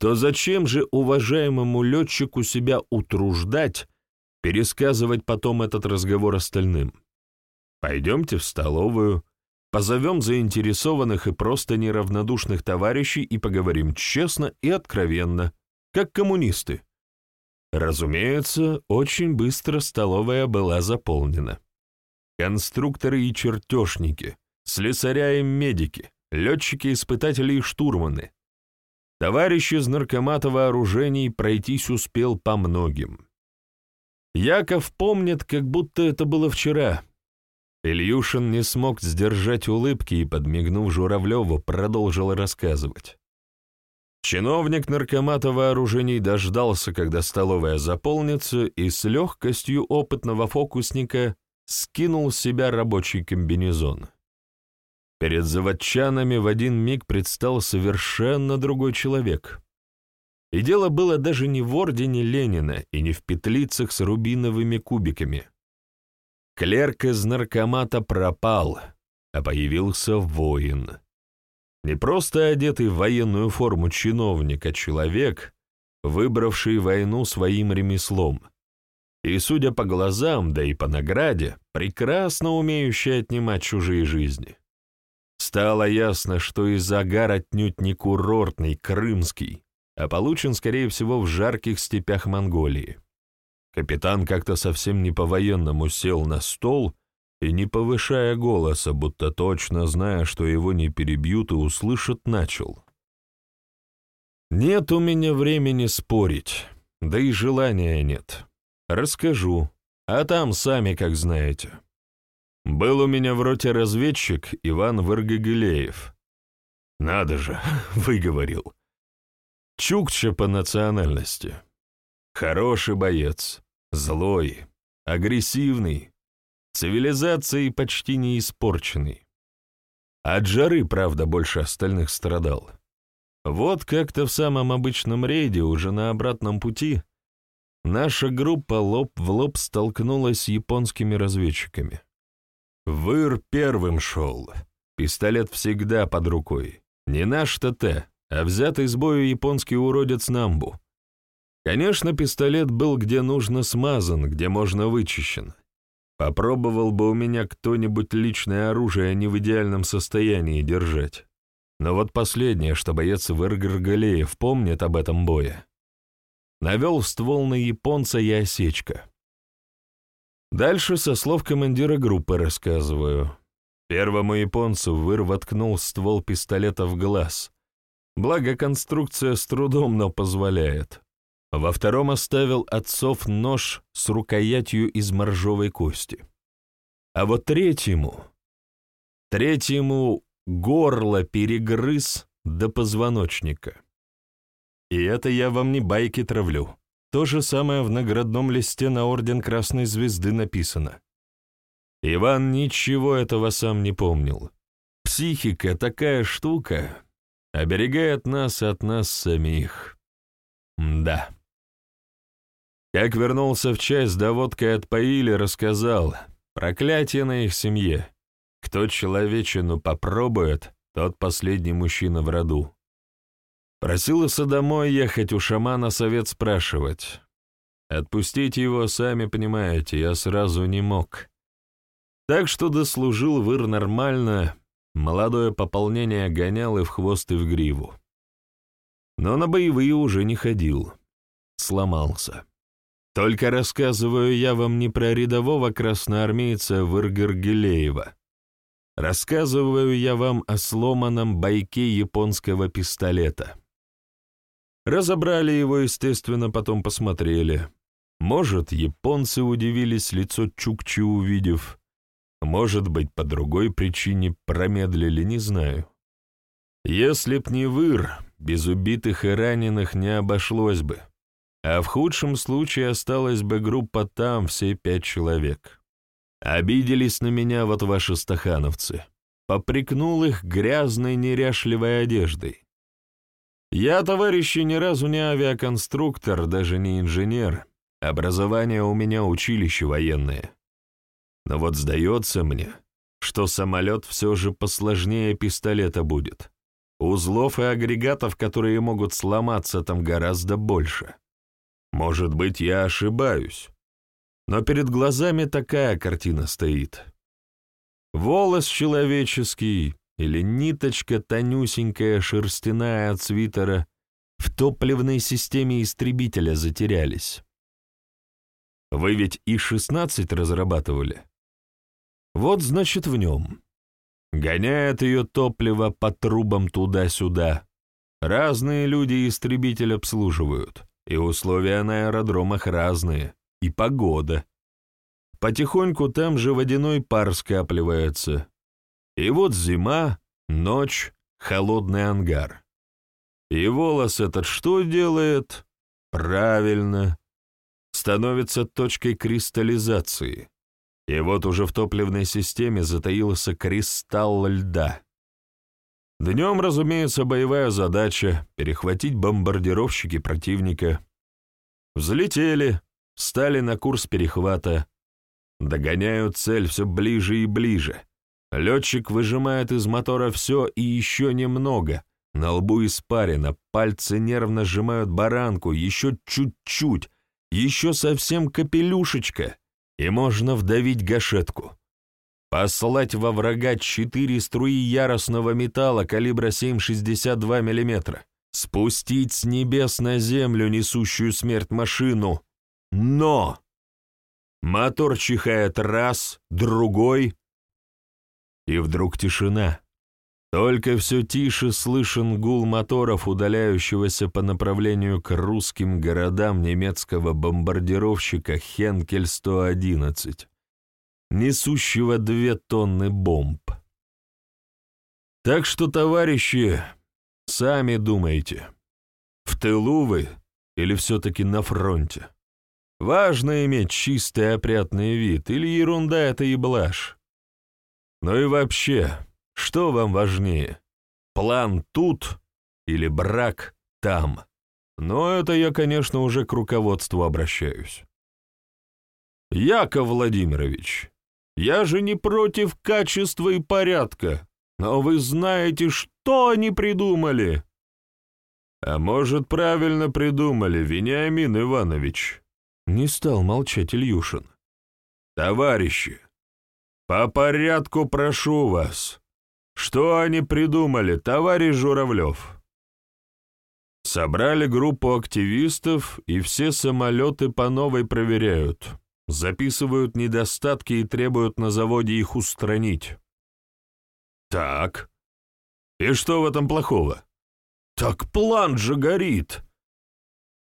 то зачем же уважаемому летчику себя утруждать, пересказывать потом этот разговор остальным? Пойдемте в столовую, позовем заинтересованных и просто неравнодушных товарищей и поговорим честно и откровенно, как коммунисты. Разумеется, очень быстро столовая была заполнена. Конструкторы и чертежники, слесаря и медики, летчики-испытатели и штурманы. Товарищ из наркомата вооружений пройтись успел по многим. Яков помнит, как будто это было вчера. Ильюшин не смог сдержать улыбки и, подмигнув Журавлеву, продолжил рассказывать. Чиновник наркомата вооружений дождался, когда столовая заполнится, и с легкостью опытного фокусника скинул с себя рабочий комбинезон. Перед заводчанами в один миг предстал совершенно другой человек. И дело было даже не в ордене Ленина и не в петлицах с рубиновыми кубиками. Клерк из наркомата пропал, а появился воин. Не просто одетый в военную форму чиновник, а человек, выбравший войну своим ремеслом — и, судя по глазам, да и по награде, прекрасно умеющий отнимать чужие жизни. Стало ясно, что и загар отнюдь не курортный, крымский, а получен, скорее всего, в жарких степях Монголии. Капитан как-то совсем не по-военному сел на стол и, не повышая голоса, будто точно зная, что его не перебьют и услышат, начал. «Нет у меня времени спорить, да и желания нет. Расскажу, а там сами как знаете. Был у меня в роте разведчик Иван Варгагилеев. Надо же, выговорил. Чукча по национальности. Хороший боец, злой, агрессивный, цивилизацией почти не испорченный. От жары, правда, больше остальных страдал. Вот как-то в самом обычном рейде, уже на обратном пути, наша группа лоб в лоб столкнулась с японскими разведчиками. Выр первым шел. Пистолет всегда под рукой. Не наш ТТ, а взятый с бою японский уродец Намбу. Конечно, пистолет был где нужно смазан, где можно вычищен. Попробовал бы у меня кто-нибудь личное оружие не в идеальном состоянии держать. Но вот последнее, что боец Выргаргалеев помнит об этом бое навел ствол на японца и осечка. Дальше со слов командира группы рассказываю. Первому японцу выр воткнул ствол пистолета в глаз. Благо конструкция с трудом, но позволяет. Во втором оставил отцов нож с рукоятью из моржовой кости. А вот третьему... Третьему горло перегрыз до позвоночника. И это я вам не байки травлю. То же самое в наградном листе на Орден Красной Звезды написано. Иван ничего этого сам не помнил. Психика такая штука, оберегает нас от нас самих. Да. Как вернулся в часть, да отпоили, рассказал. Проклятие на их семье. Кто человечину попробует, тот последний мужчина в роду. Просился домой ехать у шамана совет спрашивать. Отпустить его, сами понимаете, я сразу не мог. Так что дослужил выр нормально, молодое пополнение гонял и в хвост, и в гриву. но на боевые уже не ходил. Сломался. Только рассказываю я вам не про рядового красноармейца Выргергелеева. Рассказываю я вам о сломанном бойке японского пистолета. Разобрали его, естественно, потом посмотрели. Может, японцы удивились лицо Чукчи увидев. Может быть, по другой причине промедлили, не знаю. Если б не выр, без убитых и раненых не обошлось бы. А в худшем случае осталась бы группа там, все пять человек. Обиделись на меня вот ваши стахановцы. Попрекнул их грязной неряшливой одеждой. Я, товарищи, ни разу не авиаконструктор, даже не инженер. Образование у меня училище военное. Но вот сдается мне, что самолет все же посложнее пистолета будет. Узлов и агрегатов, которые могут сломаться, там гораздо больше. Может быть, я ошибаюсь, но перед глазами такая картина стоит. Волос человеческий или ниточка тонюсенькая шерстяная от свитера в топливной системе истребителя затерялись. Вы ведь И-16 разрабатывали? Вот, значит, в нем. Гоняет ее топливо по трубам туда-сюда. Разные люди истребитель обслуживают, и условия на аэродромах разные, и погода. Потихоньку там же водяной пар скапливается. И вот зима, ночь, холодный ангар. И волос этот что делает? Правильно. Становится точкой кристаллизации. И вот уже в топливной системе затаился кристалл льда. Днем, разумеется, боевая задача — перехватить бомбардировщики противника. Взлетели, стали на курс перехвата. Догоняют цель все ближе и ближе. Летчик выжимает из мотора все и еще немного. На лбу испарено, пальцы нервно сжимают баранку, еще чуть-чуть, еще совсем капелюшечка — и можно вдавить гашетку. Послать во врага четыре струи яростного металла калибра 7,62 мм. Спустить с небес на землю несущую смерть машину. Но! Мотор чихает раз, другой, и вдруг тишина. Только все тише слышен гул моторов, удаляющегося по направлению к русским городам немецкого бомбардировщика «Хенкель-111», несущего две тонны бомб. Так что, товарищи, сами думайте, в тылу вы или все-таки на фронте? Важно иметь чистый опрятный вид, или ерунда это и блажь? Ну и вообще, что вам важнее? План тут или брак там? Но это я, конечно, уже к руководству обращаюсь. Яков Владимирович, я же не против качества и порядка, но вы знаете, что они придумали. А может, правильно придумали, Вениамин Иванович? Не стал молчать Ильюшин. Товарищи, по порядку прошу вас. Что они придумали, товарищ Журавлев? Собрали группу активистов, и все самолеты по новой проверяют, записывают недостатки и требуют на заводе их устранить. Так. И что в этом плохого? Так план же горит.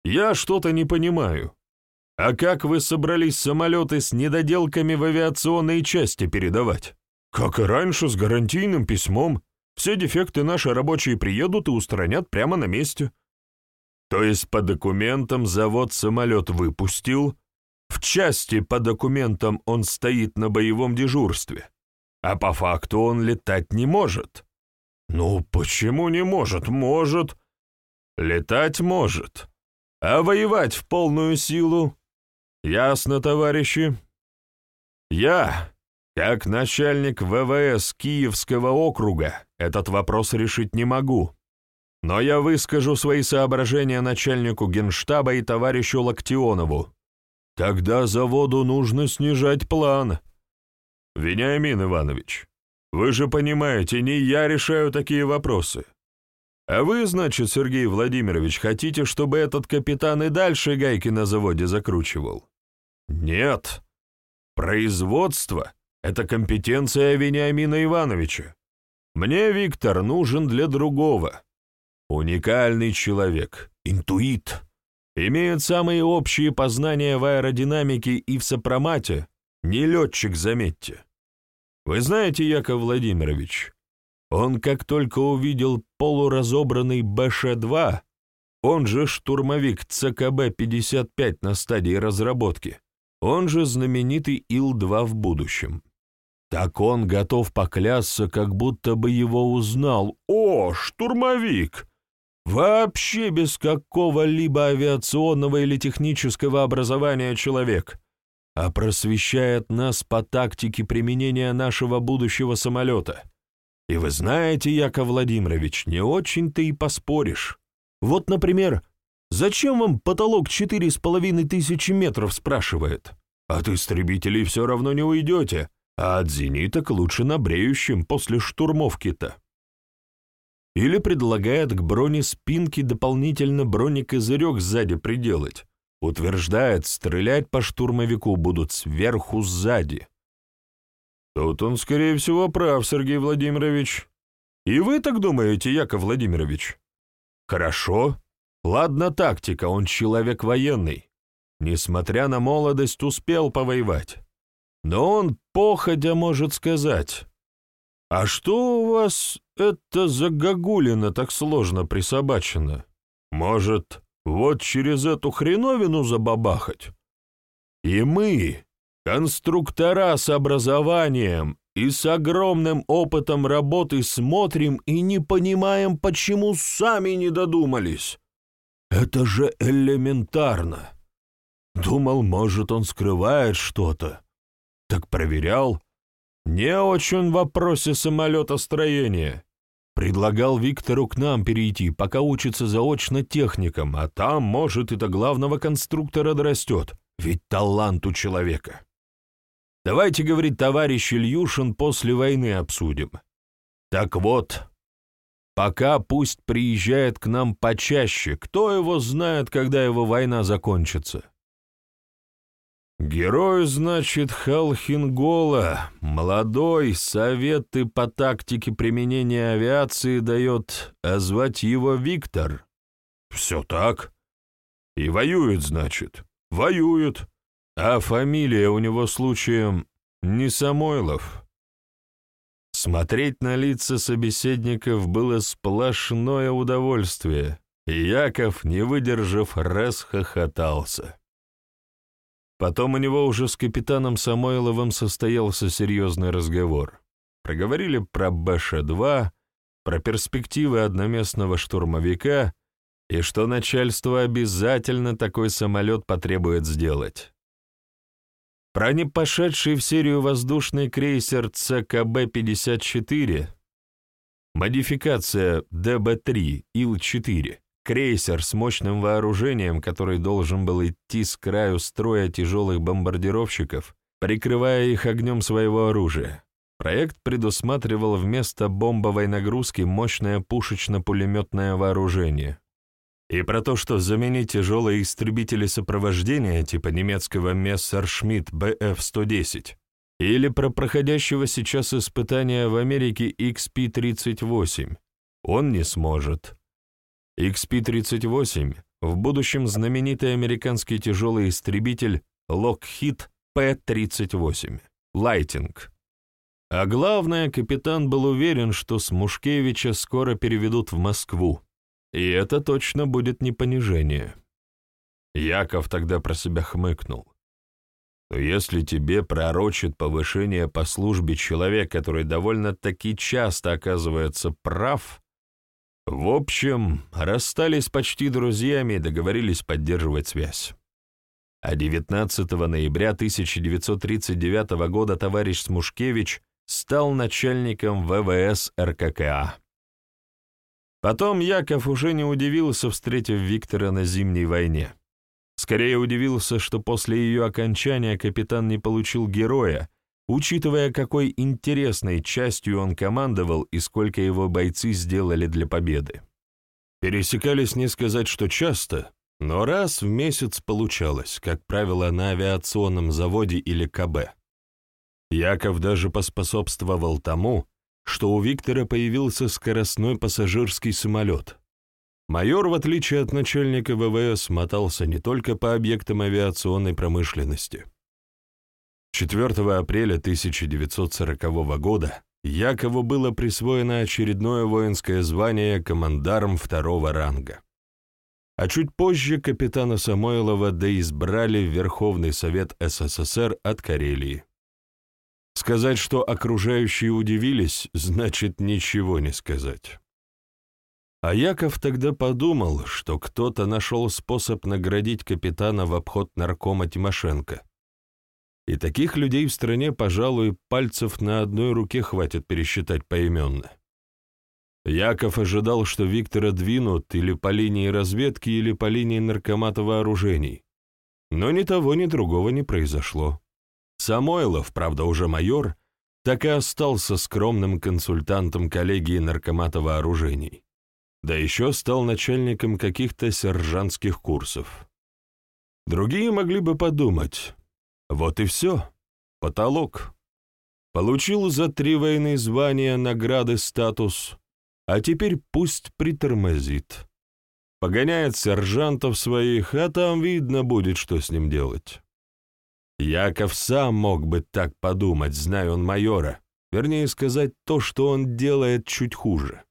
Я что-то не понимаю. А как вы собрались самолеты с недоделками в авиационные части передавать? Как и раньше, с гарантийным письмом. Все дефекты наши рабочие приедут и устранят прямо на месте. То есть по документам завод самолет выпустил, в части по документам он стоит на боевом дежурстве, а по факту он летать не может. Ну, почему не может? Может. Летать может. А воевать в полную силу? Ясно, товарищи? Я, как начальник ВВС Киевского округа этот вопрос решить не могу, но я выскажу свои соображения начальнику генштаба и товарищу Локтионову. Тогда заводу нужно снижать план. Вениамин Иванович, вы же понимаете, не я решаю такие вопросы. А вы, значит, Сергей Владимирович, хотите, чтобы этот капитан и дальше гайки на заводе закручивал? Нет. Производство — это компетенция Вениамина Ивановича. Мне Виктор нужен для другого. Уникальный человек, интуит, имеет самые общие познания в аэродинамике и в сопромате, не летчик, заметьте. Вы знаете, Яков Владимирович, он как только увидел полуразобранный БШ-2, он же штурмовик ЦКБ-55 на стадии разработки, он же знаменитый Ил-2 в будущем. Так он готов поклясться, как будто бы его узнал. «О, штурмовик! Вообще без какого-либо авиационного или технического образования человек, а просвещает нас по тактике применения нашего будущего самолета. И вы знаете, Яков Владимирович, не очень-то и поспоришь. Вот, например, зачем вам потолок четыре с половиной тысячи метров, спрашивает? От истребителей все равно не уйдете, а от зениток лучше на бреющем после штурмовки-то или предлагает к бронеспинке дополнительно бронекозырек сзади приделать. Утверждает, стрелять по штурмовику будут сверху сзади. Тут он, скорее всего, прав, Сергей Владимирович. И вы так думаете, Яков Владимирович? Хорошо. Ладно, тактика, он человек военный. Несмотря на молодость, успел повоевать. Но он походя может сказать, «А что у вас это за гагулина так сложно присобачена? Может, вот через эту хреновину забабахать?» И мы, конструктора с образованием и с огромным опытом работы, смотрим и не понимаем, почему сами не додумались. Это же элементарно. Думал, может, он скрывает что-то. Так проверял, не очень в вопросе самолетостроения. Предлагал Виктору к нам перейти, пока учится заочно техникам, а там, может, и до главного конструктора дорастет, ведь талант у человека. Давайте, говорит товарищ Ильюшин, после войны обсудим. Так вот, пока пусть приезжает к нам почаще, кто его знает, когда его война закончится. Герой, значит, Халхингола, молодой, советы по тактике применения авиации дает, а звать его Виктор. Все так. И воюет, значит, воюет. А фамилия у него случаем не Самойлов. Смотреть на лица собеседников было сплошное удовольствие, и Яков, не выдержав, расхохотался. Потом у него уже с капитаном Самойловым состоялся серьезный разговор. Проговорили про БШ-2, про перспективы одноместного штурмовика и что начальство обязательно такой самолет потребует сделать. Про не пошедший в серию воздушный крейсер ЦКБ-54, модификация ДБ-3 Ил-4, крейсер с мощным вооружением, который должен был идти с краю строя тяжелых бомбардировщиков, прикрывая их огнем своего оружия. Проект предусматривал вместо бомбовой нагрузки мощное пушечно-пулеметное вооружение. И про то, что заменить тяжелые истребители сопровождения типа немецкого Мессершмитт БФ-110 или про проходящего сейчас испытания в Америке XP-38 он не сможет. XP-38, в будущем знаменитый американский тяжелый истребитель Lockheed P-38, Лайтинг. А главное, капитан был уверен, что с Мушкевича скоро переведут в Москву, и это точно будет не понижение. Яков тогда про себя хмыкнул. Но если тебе пророчит повышение по службе человек, который довольно-таки часто оказывается прав, в общем, расстались почти друзьями и договорились поддерживать связь. А 19 ноября 1939 года товарищ Смушкевич стал начальником ВВС РККА. Потом Яков уже не удивился, встретив Виктора на Зимней войне. Скорее удивился, что после ее окончания капитан не получил героя, учитывая, какой интересной частью он командовал и сколько его бойцы сделали для победы. Пересекались не сказать, что часто, но раз в месяц получалось, как правило, на авиационном заводе или КБ. Яков даже поспособствовал тому, что у Виктора появился скоростной пассажирский самолет. Майор, в отличие от начальника ВВС, мотался не только по объектам авиационной промышленности. 4 апреля 1940 года Якову было присвоено очередное воинское звание командарм второго ранга. А чуть позже капитана Самойлова доизбрали в Верховный Совет СССР от Карелии. Сказать, что окружающие удивились, значит ничего не сказать. А Яков тогда подумал, что кто-то нашел способ наградить капитана в обход наркома Тимошенко, и таких людей в стране, пожалуй, пальцев на одной руке хватит пересчитать поименно. Яков ожидал, что Виктора двинут или по линии разведки, или по линии наркомата вооружений. Но ни того, ни другого не произошло. Самойлов, правда уже майор, так и остался скромным консультантом коллегии наркомата вооружений. Да еще стал начальником каких-то сержантских курсов. Другие могли бы подумать, вот и все. Потолок. Получил за три войны звания, награды, статус, а теперь пусть притормозит. Погоняет сержантов своих, а там видно будет, что с ним делать. Яков сам мог бы так подумать, зная он майора, вернее сказать то, что он делает чуть хуже.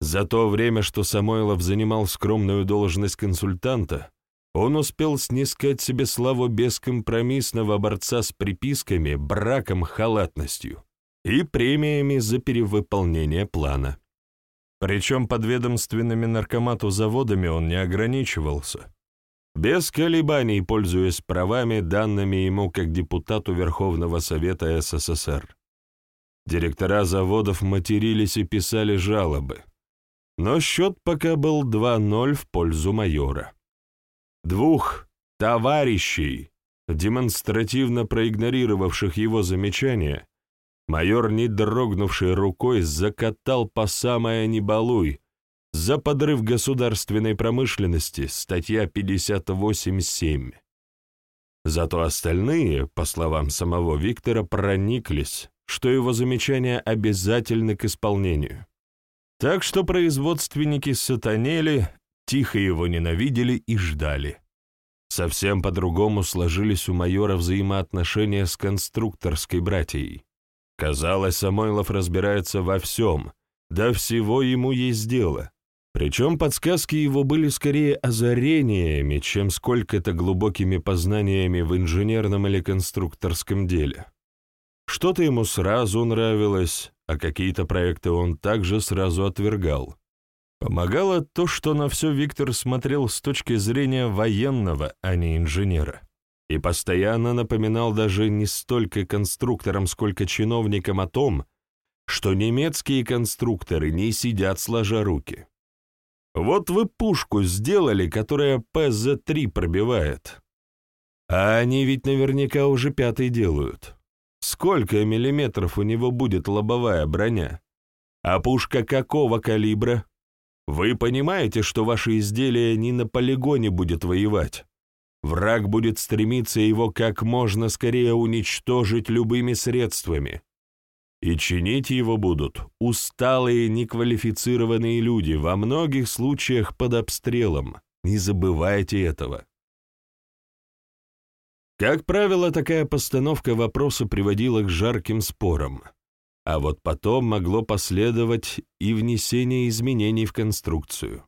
За то время, что Самойлов занимал скромную должность консультанта, он успел снискать себе славу бескомпромиссного борца с приписками, браком, халатностью и премиями за перевыполнение плана. Причем подведомственными наркомату заводами он не ограничивался. Без колебаний, пользуясь правами, данными ему как депутату Верховного Совета СССР. Директора заводов матерились и писали жалобы. Но счет пока был 2-0 в пользу майора. Двух товарищей, демонстративно проигнорировавших его замечания, майор, не дрогнувший рукой, закатал по самое небалуй за подрыв государственной промышленности, статья 58.7. Зато остальные, по словам самого Виктора, прониклись, что его замечания обязательны к исполнению. Так что производственники сатанели тихо его ненавидели и ждали. Совсем по-другому сложились у майора взаимоотношения с конструкторской братьей. Казалось, Самойлов разбирается во всем, да всего ему есть дело. Причем подсказки его были скорее озарениями, чем сколько-то глубокими познаниями в инженерном или конструкторском деле. Что-то ему сразу нравилось, а какие-то проекты он также сразу отвергал. Помогало то, что на все Виктор смотрел с точки зрения военного, а не инженера. И постоянно напоминал даже не столько конструкторам, сколько чиновникам о том, что немецкие конструкторы не сидят сложа руки. Вот вы пушку сделали, которая ПЗ-3 пробивает. А они ведь наверняка уже пятый делают. Сколько миллиметров у него будет лобовая броня? А пушка какого калибра? Вы понимаете, что ваше изделие не на полигоне будет воевать? Враг будет стремиться его как можно скорее уничтожить любыми средствами. И чинить его будут усталые, неквалифицированные люди, во многих случаях под обстрелом. Не забывайте этого. Как правило, такая постановка вопроса приводила к жарким спорам. А вот потом могло последовать и внесение изменений в конструкцию.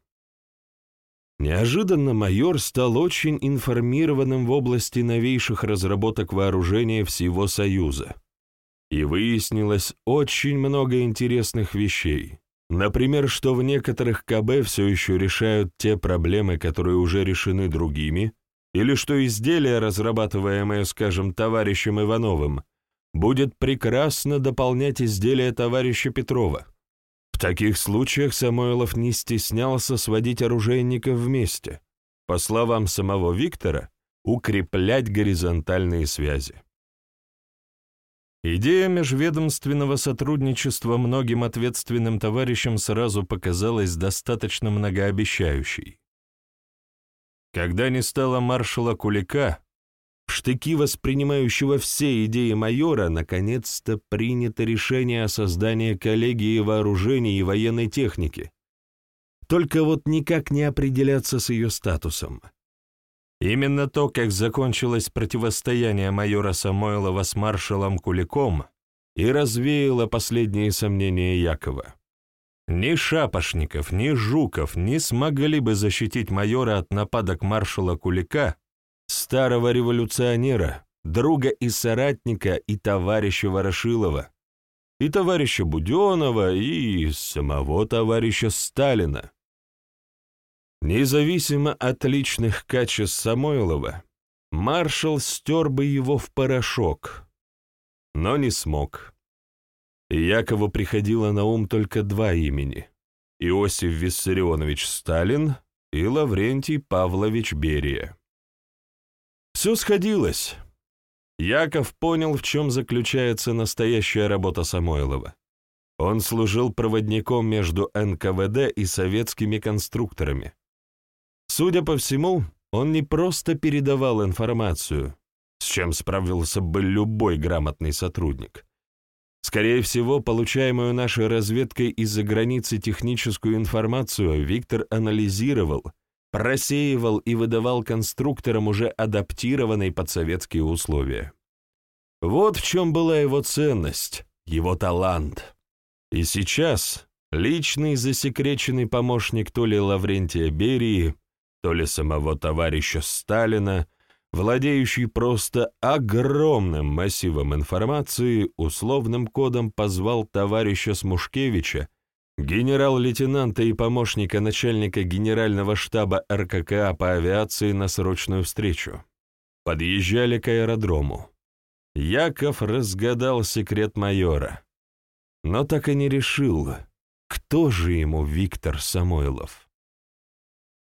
Неожиданно майор стал очень информированным в области новейших разработок вооружения всего Союза. И выяснилось очень много интересных вещей. Например, что в некоторых КБ все еще решают те проблемы, которые уже решены другими, или что изделия, разрабатываемые, скажем, товарищем Ивановым, будет прекрасно дополнять изделия товарища Петрова. В таких случаях Самойлов не стеснялся сводить оружейников вместе, по словам самого Виктора, укреплять горизонтальные связи. Идея межведомственного сотрудничества многим ответственным товарищам сразу показалась достаточно многообещающей. Когда не стало маршала Кулика, штыки воспринимающего все идеи майора, наконец-то принято решение о создании коллегии вооружений и военной техники. Только вот никак не определяться с ее статусом. Именно то, как закончилось противостояние майора Самойлова с маршалом Куликом, и развеяло последние сомнения Якова. Ни Шапошников, ни Жуков не смогли бы защитить майора от нападок маршала Кулика, старого революционера, друга и соратника и товарища Ворошилова, и товарища Буденова, и самого товарища Сталина. Независимо от личных качеств Самойлова, маршал стер бы его в порошок, но не смог. Якову приходило на ум только два имени — Иосиф Виссарионович Сталин и Лаврентий Павлович Берия. Все сходилось. Яков понял, в чем заключается настоящая работа Самойлова. Он служил проводником между НКВД и советскими конструкторами. Судя по всему, он не просто передавал информацию, с чем справился бы любой грамотный сотрудник. Скорее всего, получаемую нашей разведкой из-за границы техническую информацию Виктор анализировал — просеивал и выдавал конструкторам уже адаптированные под советские условия. Вот в чем была его ценность, его талант. И сейчас личный засекреченный помощник то ли Лаврентия Берии, то ли самого товарища Сталина, владеющий просто огромным массивом информации, условным кодом позвал товарища Смушкевича генерал-лейтенанта и помощника начальника генерального штаба РККА по авиации на срочную встречу. Подъезжали к аэродрому. Яков разгадал секрет майора, но так и не решил, кто же ему Виктор Самойлов.